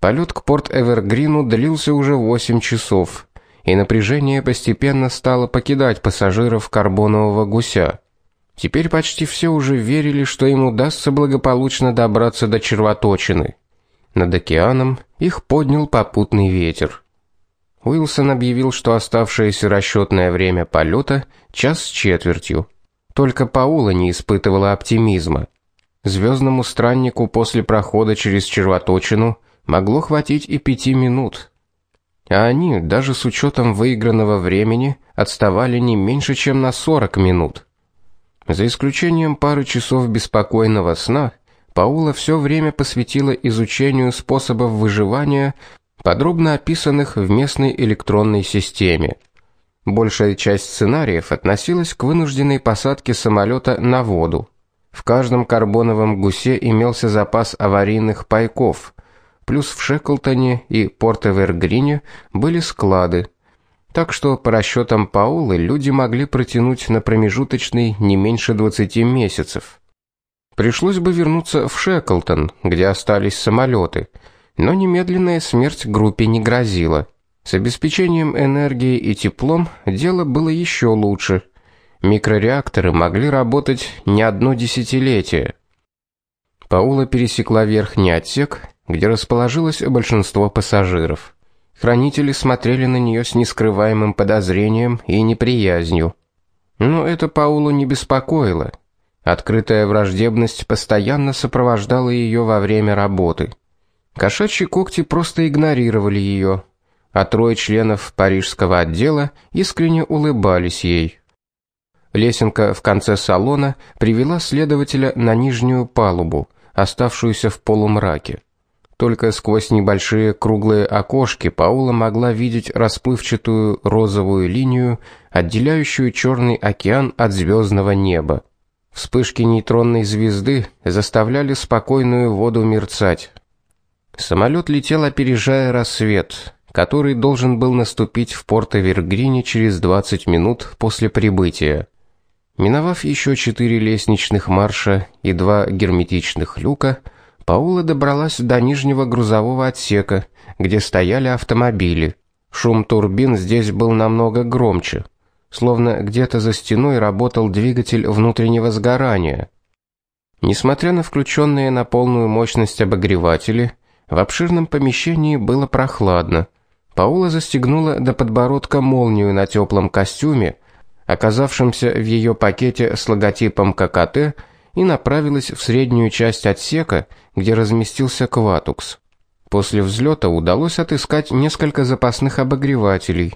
Полет к порт Эвергрину длился уже 8 часов, и напряжение постепенно стало покидать пассажиров карбонового гуся. Теперь почти все уже верили, что им удастся благополучно добраться до червоточины. Над океаном их поднял попутный ветер. Уилсон объявил, что оставшееся расчетное время полета час с четвертью. Только Паула не испытывала оптимизма. Звездному страннику после прохода через червоточину могло хватить и пяти минут. А они, даже с учетом выигранного времени, отставали не меньше, чем на 40 минут. За исключением пары часов беспокойного сна, Паула все время посвятила изучению способов выживания, подробно описанных в местной электронной системе. Большая часть сценариев относилась к вынужденной посадке самолета на воду. В каждом карбоновом гусе имелся запас аварийных пайков, плюс в Шеклтоне и Порт-Эвергрине были склады. Так что по расчетам Паулы люди могли протянуть на промежуточный не меньше 20 месяцев. Пришлось бы вернуться в Шеклтон, где остались самолеты, но немедленная смерть группе не грозила. С обеспечением энергии и теплом дело было еще лучше. Микрореакторы могли работать не одно десятилетие. Паула пересекла верхний отсек где расположилось большинство пассажиров. Хранители смотрели на нее с нескрываемым подозрением и неприязнью. Но это Паулу не беспокоило. Открытая враждебность постоянно сопровождала ее во время работы. Кошачьи когти просто игнорировали ее, а трое членов парижского отдела искренне улыбались ей. Лесенка в конце салона привела следователя на нижнюю палубу, оставшуюся в полумраке. Только сквозь небольшие круглые окошки Паула могла видеть расплывчатую розовую линию, отделяющую черный океан от звездного неба. Вспышки нейтронной звезды заставляли спокойную воду мерцать. Самолет летел опережая рассвет, который должен был наступить в Порто-Вергрине через 20 минут после прибытия. Миновав еще четыре лестничных марша и два герметичных люка, Паула добралась до нижнего грузового отсека, где стояли автомобили. Шум турбин здесь был намного громче, словно где-то за стеной работал двигатель внутреннего сгорания. Несмотря на включенные на полную мощность обогреватели, в обширном помещении было прохладно. Паула застегнула до подбородка молнию на теплом костюме, оказавшемся в ее пакете с логотипом ККТ и направилась в среднюю часть отсека, где разместился Кватукс. После взлета удалось отыскать несколько запасных обогревателей,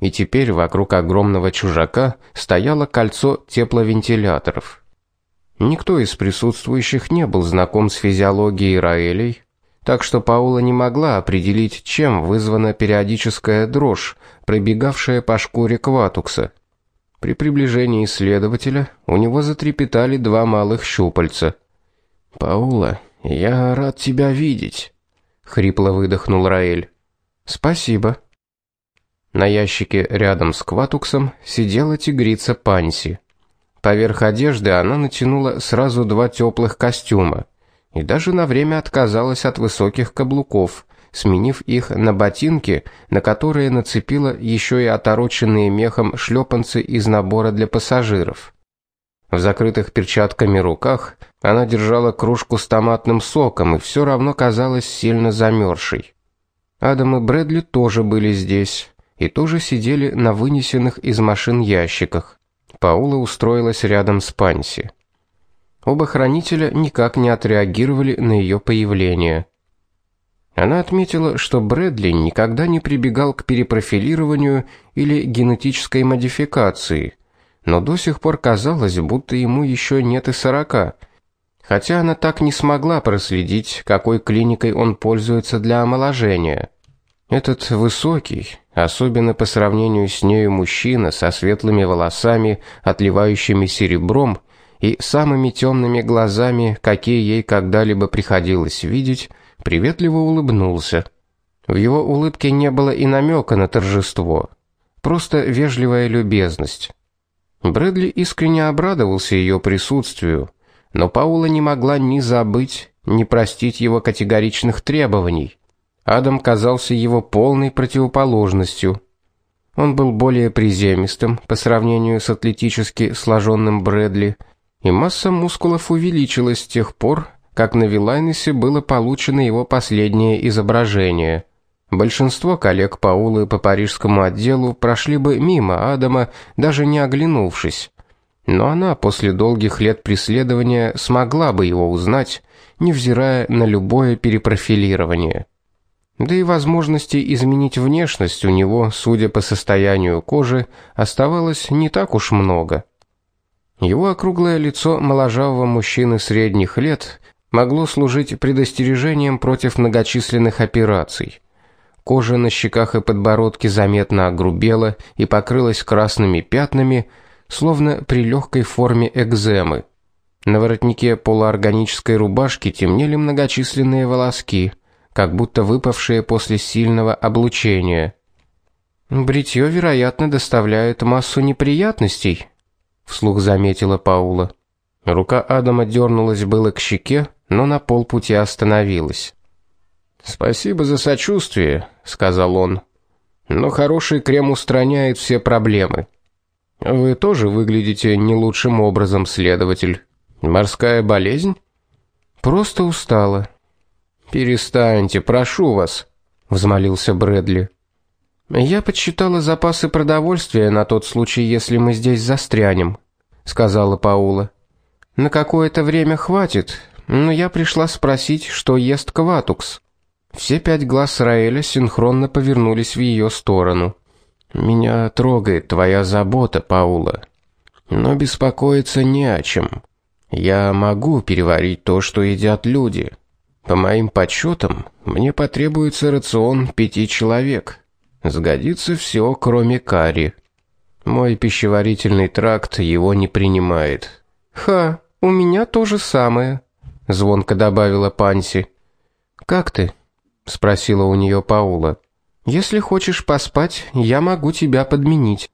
и теперь вокруг огромного чужака стояло кольцо тепловентиляторов. Никто из присутствующих не был знаком с физиологией Раэлей, так что Паула не могла определить, чем вызвана периодическая дрожь, пробегавшая по шкуре Кватукса. При приближении следователя у него затрепетали два малых щупальца. "Паула, я рад тебя видеть", хрипло выдохнул Раэль. "Спасибо". На ящике рядом с Кватуксом сидела тигрица Панси. Поверх одежды она натянула сразу два теплых костюма и даже на время отказалась от высоких каблуков, сменив их на ботинки, на которые нацепила еще и отороченные мехом шлепанцы из набора для пассажиров. В закрытых перчатками руках она держала кружку с томатным соком и все равно казалась сильно замерзшей. Адам и Брэдли тоже были здесь и тоже сидели на вынесенных из машин ящиках. Паула устроилась рядом с Панси. Оба хранителя никак не отреагировали на ее появление. Она отметила, что Брэдли никогда не прибегал к перепрофилированию или генетической модификации, но до сих пор казалось, будто ему еще нет и сорока. Хотя она так не смогла проследить, какой клиникой он пользуется для омоложения. Этот высокий, особенно по сравнению с нею мужчина со светлыми волосами, отливающими серебром, и самыми темными глазами, какие ей когда-либо приходилось видеть, приветливо улыбнулся. В его улыбке не было и намека на торжество, просто вежливая любезность. Брэдли искренне обрадовался ее присутствию, но Паула не могла ни забыть, ни простить его категоричных требований. Адам казался его полной противоположностью. Он был более приземистым по сравнению с атлетически сложенным Брэдли, и масса мускулов увеличилась с тех пор, как на Вилайнесе было получено его последнее изображение. Большинство коллег Паулы по парижскому отделу прошли бы мимо Адама, даже не оглянувшись. Но она после долгих лет преследования смогла бы его узнать, невзирая на любое перепрофилирование. Да и возможности изменить внешность у него, судя по состоянию кожи, оставалось не так уж много. Его округлое лицо моложавого мужчины средних лет могло служить предостережением против многочисленных операций. Кожа на щеках и подбородке заметно огрубела и покрылась красными пятнами, словно при легкой форме экземы. На воротнике полуорганической рубашки темнели многочисленные волоски, как будто выпавшие после сильного облучения. Бритье, вероятно, доставляет массу неприятностей, вслух заметила Паула. Рука Адама дернулась было к щеке, но на полпути остановилась. Спасибо за сочувствие, сказал он. Но хороший крем устраняет все проблемы. Вы тоже выглядите не лучшим образом, следователь. Морская болезнь? Просто устала. Перестаньте, прошу вас, взмолился Брэдли. Я подсчитала запасы продовольствия на тот случай, если мы здесь застрянем, сказала Паула. На какое-то время хватит, но я пришла спросить, что ест Кватукс. Все пять глаз Раэля синхронно повернулись в ее сторону. Меня трогает твоя забота, Паула. Но беспокоиться не о чем. Я могу переварить то, что едят люди. По моим подсчетам, мне потребуется рацион пяти человек. Сгодится все, кроме карри. Мой пищеварительный тракт его не принимает. Ха, у меня то же самое, звонко добавила Панси. Как ты? спросила у нее Паула. Если хочешь поспать, я могу тебя подменить.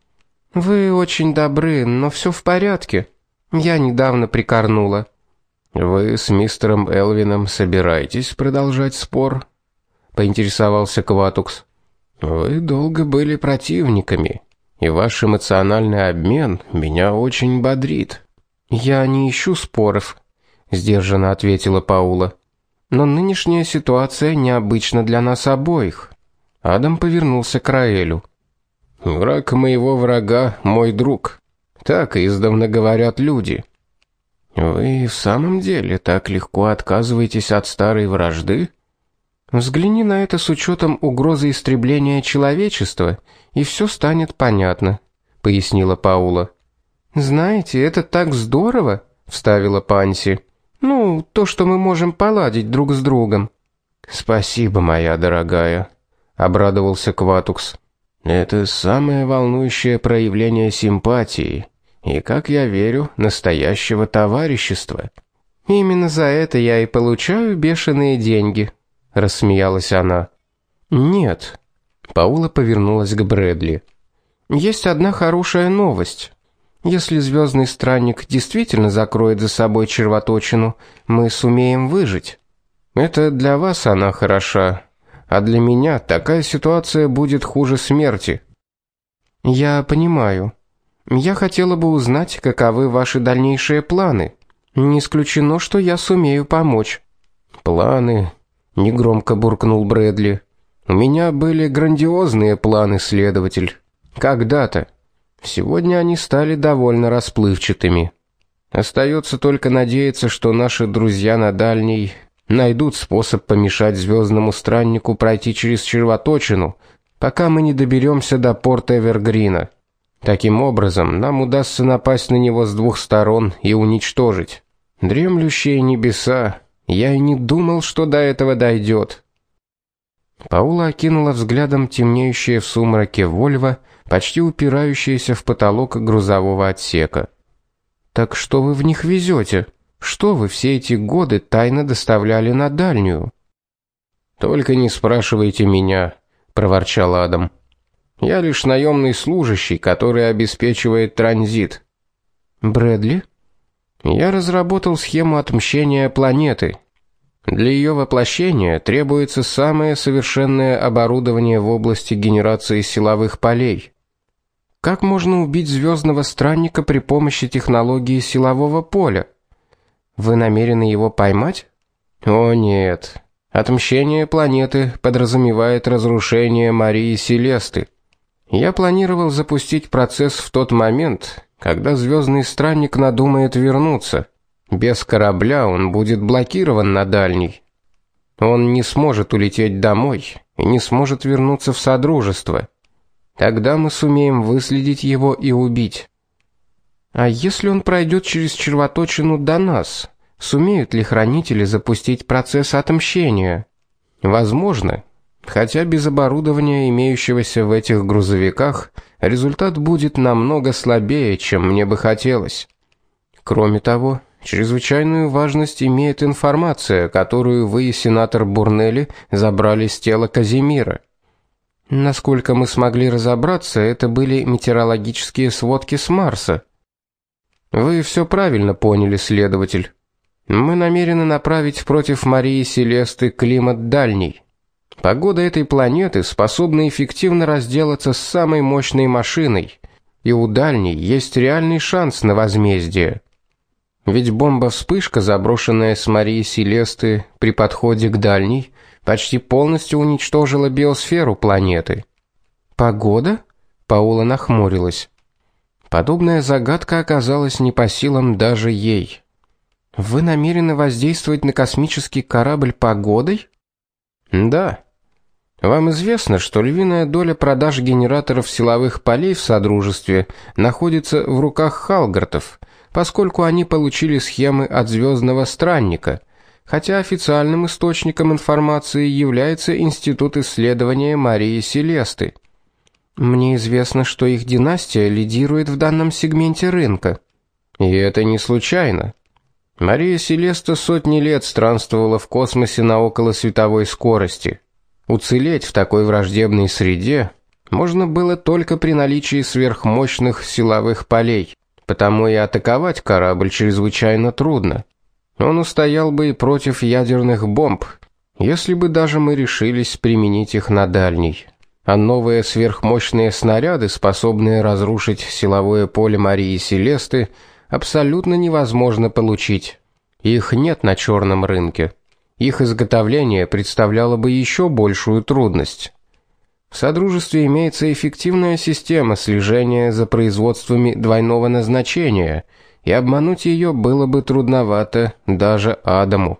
Вы очень добры, но все в порядке. Я недавно прикорнула. Вы с мистером Элвином собираетесь продолжать спор? поинтересовался Кватукс. Вы долго были противниками, и ваш эмоциональный обмен меня очень бодрит. Я не ищу споров, сдержанно ответила Паула. Но нынешняя ситуация необычна для нас обоих. Адам повернулся к Раэлю. Враг моего врага мой друг. Так издавна говорят люди. Вы в самом деле так легко отказываетесь от старой вражды? Взгляни на это с учетом угрозы истребления человечества, и все станет понятно, пояснила Паула. Знаете, это так здорово, вставила Панси. Ну, то, что мы можем поладить друг с другом. Спасибо, моя дорогая, обрадовался Кватукс. Это самое волнующее проявление симпатии и, как я верю, настоящего товарищества. Именно за это я и получаю бешеные деньги, рассмеялась она. Нет. Паула повернулась к Брэдли. Есть одна хорошая новость. Если звездный странник действительно закроет за собой червоточину, мы сумеем выжить. Это для вас она хороша, а для меня такая ситуация будет хуже смерти. Я понимаю. Я хотела бы узнать, каковы ваши дальнейшие планы. Не исключено, что я сумею помочь. Планы, негромко буркнул Брэдли. У меня были грандиозные планы, следователь. Когда-то Сегодня они стали довольно расплывчатыми. Остается только надеяться, что наши друзья на дальней найдут способ помешать звездному страннику пройти через червоточину, пока мы не доберемся до порта Эвергрина. Таким образом, нам удастся напасть на него с двух сторон и уничтожить. Дремлющие небеса. Я и не думал, что до этого дойдет. Паула окинула взглядом темнеющее в сумраке Вольво почти упирающиеся в потолок грузового отсека. Так что вы в них везете? Что вы все эти годы тайно доставляли на дальнюю? Только не спрашивайте меня, проворчал Адам. Я лишь наемный служащий, который обеспечивает транзит. Брэдли? Я разработал схему отмщения планеты. Для ее воплощения требуется самое совершенное оборудование в области генерации силовых полей. Как можно убить звездного странника при помощи технологии силового поля? Вы намерены его поймать? О нет. Отмщение планеты подразумевает разрушение Марии Селесты. Я планировал запустить процесс в тот момент, когда звездный странник надумает вернуться. Без корабля он будет блокирован на дальней. Он не сможет улететь домой и не сможет вернуться в содружество. Тогда мы сумеем выследить его и убить. А если он пройдет через червоточину до нас, сумеют ли хранители запустить процесс отмщения? Возможно, хотя без оборудования, имеющегося в этих грузовиках, результат будет намного слабее, чем мне бы хотелось. Кроме того, чрезвычайную важность имеет информация, которую вы сенатор Бурнелли забрали с тела Казимира. Насколько мы смогли разобраться, это были метеорологические сводки с Марса. Вы все правильно поняли, следователь. Мы намерены направить против Марии Селесты климат дальний. Погода этой планеты способна эффективно разделаться с самой мощной машиной, и у дальней есть реальный шанс на возмездие. Ведь бомба-вспышка, заброшенная с Марии Селесты при подходе к дальней, почти полностью уничтожила биосферу планеты. Погода? Паула нахмурилась. Подобная загадка оказалась не по силам даже ей. Вы намерены воздействовать на космический корабль погодой? Да. Вам известно, что львиная доля продаж генераторов силовых полей в содружестве находится в руках Халгартов, поскольку они получили схемы от звездного странника, хотя официальным источником информации является Институт исследования Марии Селесты. Мне известно, что их династия лидирует в данном сегменте рынка. И это не случайно. Мария Селеста сотни лет странствовала в космосе на околосветовой скорости. Уцелеть в такой враждебной среде можно было только при наличии сверхмощных силовых полей, потому и атаковать корабль чрезвычайно трудно. Он устоял бы и против ядерных бомб, если бы даже мы решились применить их на дальний. А новые сверхмощные снаряды, способные разрушить силовое поле Марии Селесты, абсолютно невозможно получить. Их нет на черном рынке. Их изготовление представляло бы еще большую трудность. В содружестве имеется эффективная система слежения за производствами двойного назначения – и обмануть ее было бы трудновато даже Адаму.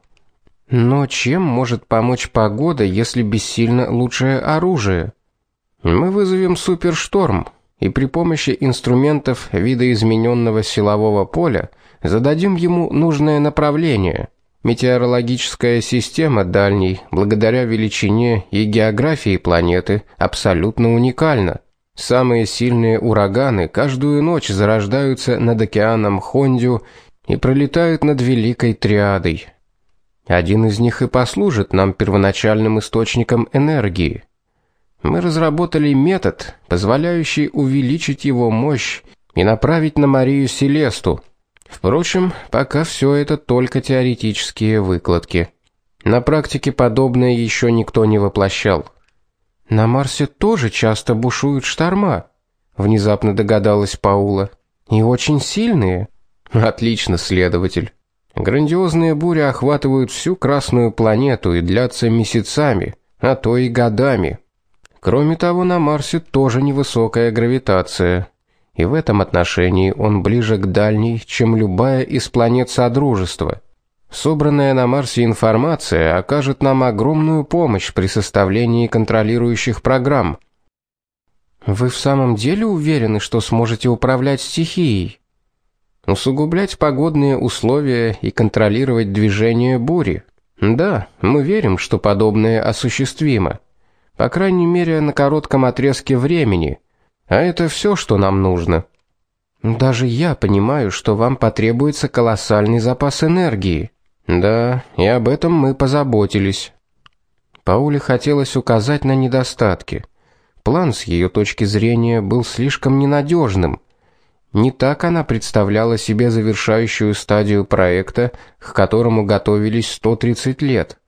Но чем может помочь погода, если бессильно лучшее оружие? Мы вызовем супершторм и при помощи инструментов видоизмененного силового поля зададим ему нужное направление. Метеорологическая система дальней, благодаря величине и географии планеты, абсолютно уникальна. Самые сильные ураганы каждую ночь зарождаются над океаном Хондю и пролетают над Великой Триадой. Один из них и послужит нам первоначальным источником энергии. Мы разработали метод, позволяющий увеличить его мощь и направить на Марию Селесту. Впрочем, пока все это только теоретические выкладки. На практике подобное еще никто не воплощал. На Марсе тоже часто бушуют шторма, внезапно догадалась Паула. И очень сильные. Отлично, следователь. Грандиозные бури охватывают всю красную планету и длятся месяцами, а то и годами. Кроме того, на Марсе тоже невысокая гравитация. И в этом отношении он ближе к дальней, чем любая из планет Содружества. Собранная на Марсе информация окажет нам огромную помощь при составлении контролирующих программ. Вы в самом деле уверены, что сможете управлять стихией? Усугублять погодные условия и контролировать движение бури? Да, мы верим, что подобное осуществимо. По крайней мере, на коротком отрезке времени. А это все, что нам нужно. Даже я понимаю, что вам потребуется колоссальный запас энергии. Да, и об этом мы позаботились. Пауле хотелось указать на недостатки. План с ее точки зрения был слишком ненадежным. Не так она представляла себе завершающую стадию проекта, к которому готовились 130 лет.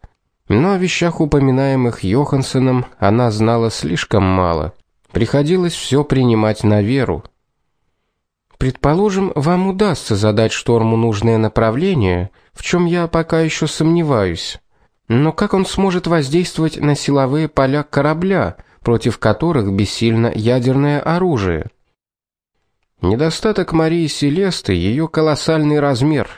Но о вещах, упоминаемых Йохансеном, она знала слишком мало. Приходилось все принимать на веру. Предположим, вам удастся задать шторму нужное направление, в чем я пока еще сомневаюсь. Но как он сможет воздействовать на силовые поля корабля, против которых бессильно ядерное оружие? Недостаток Марии Селесты ее колоссальный размер,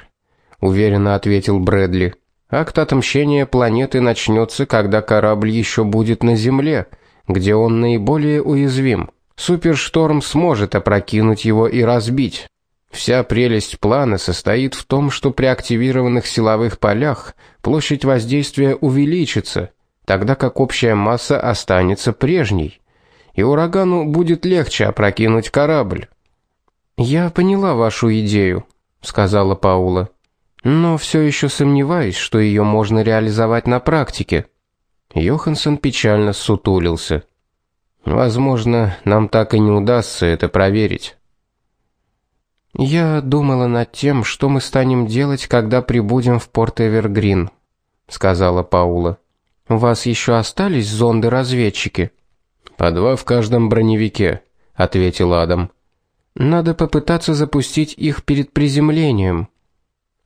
уверенно ответил Брэдли. Акт отмщения планеты начнется, когда корабль еще будет на земле, где он наиболее уязвим. Супершторм сможет опрокинуть его и разбить. Вся прелесть плана состоит в том, что при активированных силовых полях площадь воздействия увеличится, тогда как общая масса останется прежней, и урагану будет легче опрокинуть корабль. Я поняла вашу идею, сказала Паула. Но все еще сомневаюсь, что ее можно реализовать на практике. Йоханссон печально сутулился. Возможно, нам так и не удастся это проверить. Я думала над тем, что мы станем делать, когда прибудем в порт Эвергрин, сказала Паула. У вас еще остались зонды-разведчики? По два в каждом броневике, ответил Адам. Надо попытаться запустить их перед приземлением.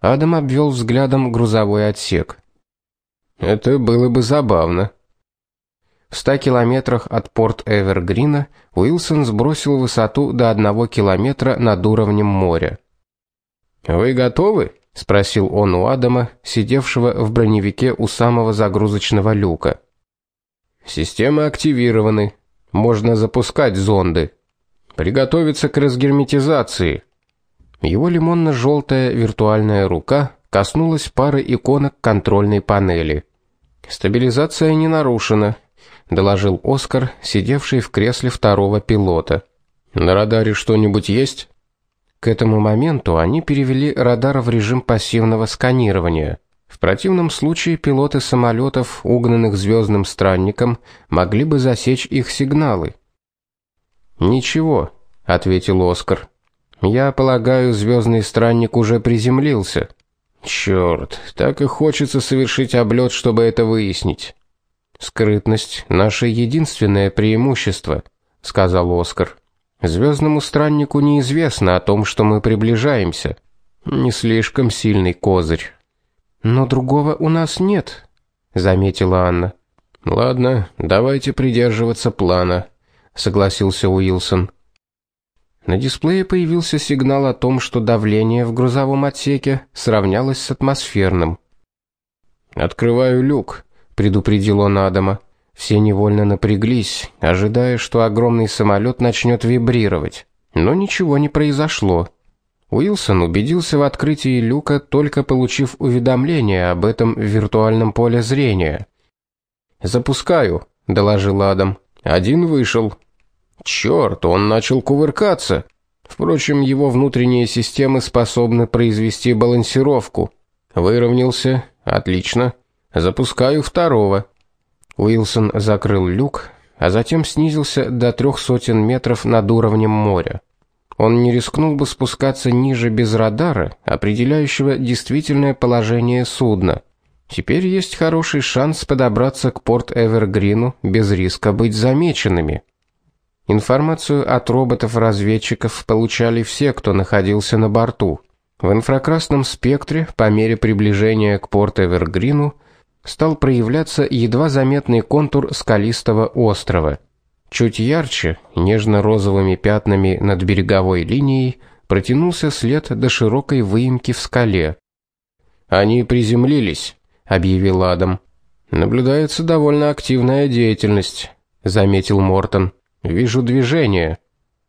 Адам обвел взглядом грузовой отсек. Это было бы забавно. В 100 километрах от порт Эвергрина Уилсон сбросил высоту до одного километра над уровнем моря. "Вы готовы?" спросил он у Адама, сидевшего в броневике у самого загрузочного люка. "Системы активированы. Можно запускать зонды. Приготовиться к разгерметизации". Его лимонно желтая виртуальная рука коснулась пары иконок контрольной панели. Стабилизация не нарушена, доложил Оскар, сидевший в кресле второго пилота. На радаре что-нибудь есть? К этому моменту они перевели радар в режим пассивного сканирования. В противном случае пилоты самолетов, угнанных звездным странником, могли бы засечь их сигналы. Ничего, ответил Оскар. Я полагаю, звездный странник уже приземлился. Черт, так и хочется совершить облет, чтобы это выяснить. Скрытность наше единственное преимущество, сказал Оскар. Звездному страннику неизвестно о том, что мы приближаемся. Не слишком сильный козырь. Но другого у нас нет, заметила Анна. Ладно, давайте придерживаться плана, согласился Уилсон. На дисплее появился сигнал о том, что давление в грузовом отсеке сравнялось с атмосферным. Открываю люк, предупредил он Адама. Все невольно напряглись, ожидая, что огромный самолет начнет вибрировать. Но ничего не произошло. Уилсон убедился в открытии люка, только получив уведомление об этом в виртуальном поле зрения. "Запускаю", доложил Адам. "Один вышел". Черт, он начал кувыркаться. Впрочем, его внутренние системы способны произвести балансировку. Выровнялся. Отлично. Запускаю второго. Уилсон закрыл люк, а затем снизился до трех сотен метров над уровнем моря. Он не рискнул бы спускаться ниже без радара, определяющего действительное положение судна. Теперь есть хороший шанс подобраться к порт Эвергрину без риска быть замеченными. Информацию от роботов-разведчиков получали все, кто находился на борту. В инфракрасном спектре по мере приближения к порту Эвергрину стал проявляться едва заметный контур скалистого острова. Чуть ярче, нежно-розовыми пятнами над береговой линией, протянулся след до широкой выемки в скале. Они приземлились, объявил Адам. Наблюдается довольно активная деятельность, заметил Мортон. Вижу движение.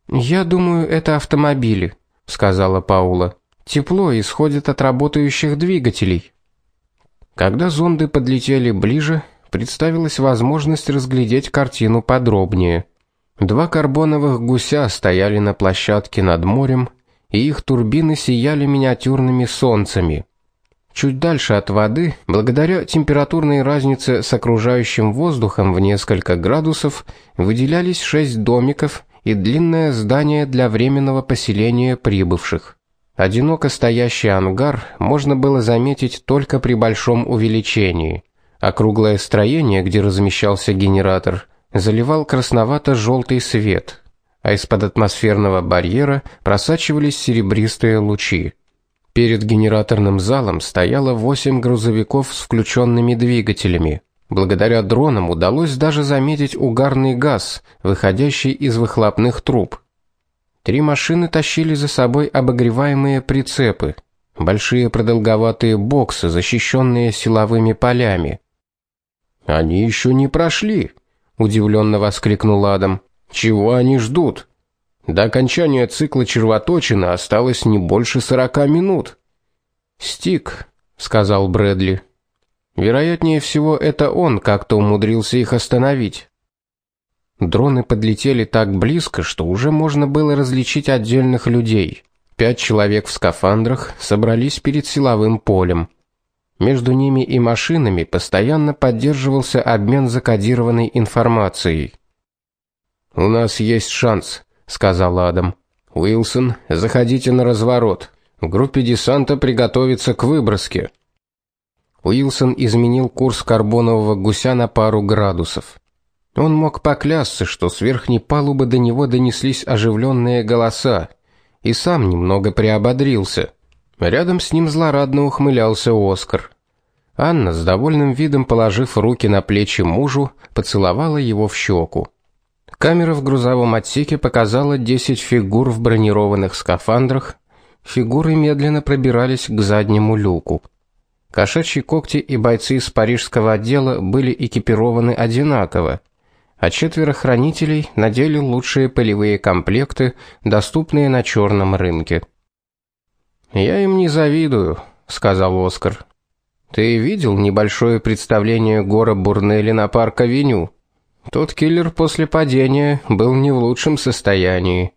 Я думаю, это автомобили, сказала Паула. Тепло исходит от работающих двигателей. Когда зонды подлетели ближе, представилась возможность разглядеть картину подробнее. Два карбоновых гуся стояли на площадке над морем, и их турбины сияли миниатюрными солнцами. Чуть дальше от воды, благодаря температурной разнице с окружающим воздухом в несколько градусов, выделялись шесть домиков, и длинное здание для временного поселения прибывших. Одиноко стоящий ангар можно было заметить только при большом увеличении. Округлое строение, где размещался генератор, заливал красновато желтый свет, а из-под атмосферного барьера просачивались серебристые лучи. Перед генераторным залом стояло восемь грузовиков с включенными двигателями. Благодаря дронам удалось даже заметить угарный газ, выходящий из выхлопных труб. Три машины тащили за собой обогреваемые прицепы, большие продолговатые боксы, защищенные силовыми полями. Они еще не прошли, удивленно воскликнул Адам. Чего они ждут? До окончания цикла червоточины осталось не больше сорока минут. Стик, сказал Брэдли. Вероятнее всего, это он как-то умудрился их остановить. Дроны подлетели так близко, что уже можно было различить отдельных людей. Пять человек в скафандрах собрались перед силовым полем. Между ними и машинами постоянно поддерживался обмен закодированной информацией. У нас есть шанс, сказал Адам. Уилсон, заходите на разворот. В группе десанта приготовиться к выброске. Уилсон изменил курс карбонового гуся на пару градусов. Он мог поклясться, что с верхней палубы до него донеслись оживленные голоса, и сам немного приободрился. Рядом с ним злорадно ухмылялся Оскар. Анна с довольным видом, положив руки на плечи мужу, поцеловала его в щеку. Камера в грузовом отсеке показала 10 фигур в бронированных скафандрах. Фигуры медленно пробирались к заднему люку. Кошачьи когти и бойцы из парижского отдела были экипированы одинаково, а четверо хранителей надели лучшие полевые комплекты, доступные на черном рынке. Я им не завидую, сказал Оскар. Ты видел небольшое представление Гора Бурнелли на парк-авеню? Тот киллер после падения был не в лучшем состоянии.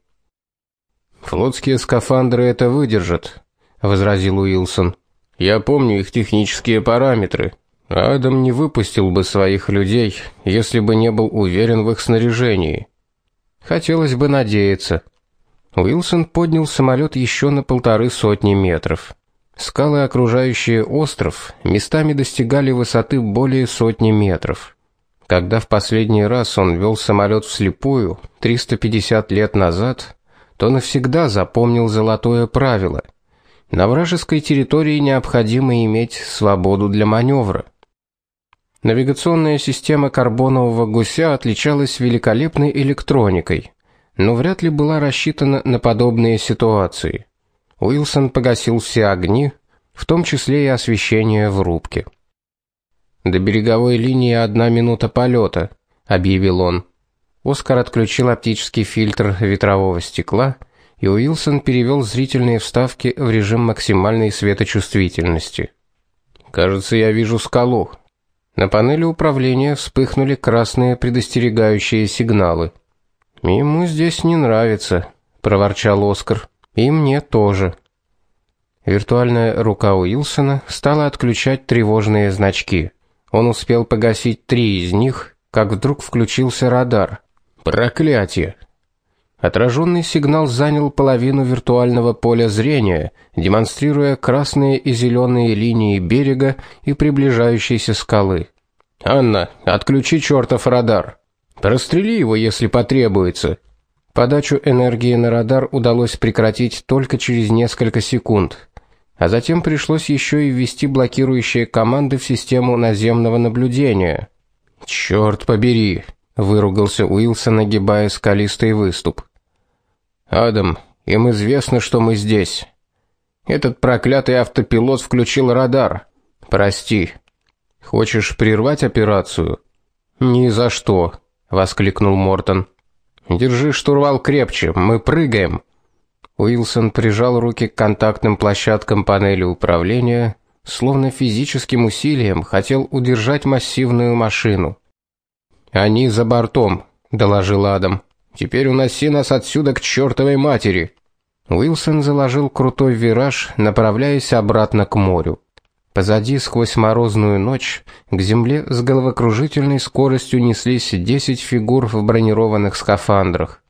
Флотские скафандры это выдержат, возразил Уилсон. Я помню их технические параметры. Адам не выпустил бы своих людей, если бы не был уверен в их снаряжении. Хотелось бы надеяться. Уилсон поднял самолет еще на полторы сотни метров. Скалы, окружающие остров, местами достигали высоты более сотни метров. Когда в последний раз он вел самолет вслепую 350 лет назад, то навсегда запомнил золотое правило: на вражеской территории необходимо иметь свободу для маневра. Навигационная система карбонового гуся отличалась великолепной электроникой, но вряд ли была рассчитана на подобные ситуации. Уилсон погасил все огни, в том числе и освещение в рубке. До береговой линии одна минута полета, объявил он. Оскар отключил оптический фильтр ветрового стекла, и Уилсон перевел зрительные вставки в режим максимальной светочувствительности. Кажется, я вижу скалу. На панели управления вспыхнули красные предостерегающие сигналы. Ему здесь не нравится, проворчал Оскар. И мне тоже. Виртуальная рука Уилсона стала отключать тревожные значки. Он успел погасить три из них, как вдруг включился радар. Проклятие. Отраженный сигнал занял половину виртуального поля зрения, демонстрируя красные и зеленые линии берега и приближающейся скалы. Анна, отключи чертов радар. Прострели его, если потребуется. Подачу энергии на радар удалось прекратить только через несколько секунд а затем пришлось еще и ввести блокирующие команды в систему наземного наблюдения. Черт побери, выругался Уилсон, нагибая скалистый выступ. Адам, им известно, что мы здесь. Этот проклятый автопилот включил радар. Прости. Хочешь прервать операцию? Ни за что, воскликнул Мортон. Держи штурвал крепче, мы прыгаем. Уилсон прижал руки к контактным площадкам панели управления, словно физическим усилием хотел удержать массивную машину. Они за бортом, доложил Адам. Теперь уноси нас отсюда к чертовой матери. Уилсон заложил крутой вираж, направляясь обратно к морю. Позади сквозь морозную ночь к земле с головокружительной скоростью неслись десять фигур в бронированных скафандрах.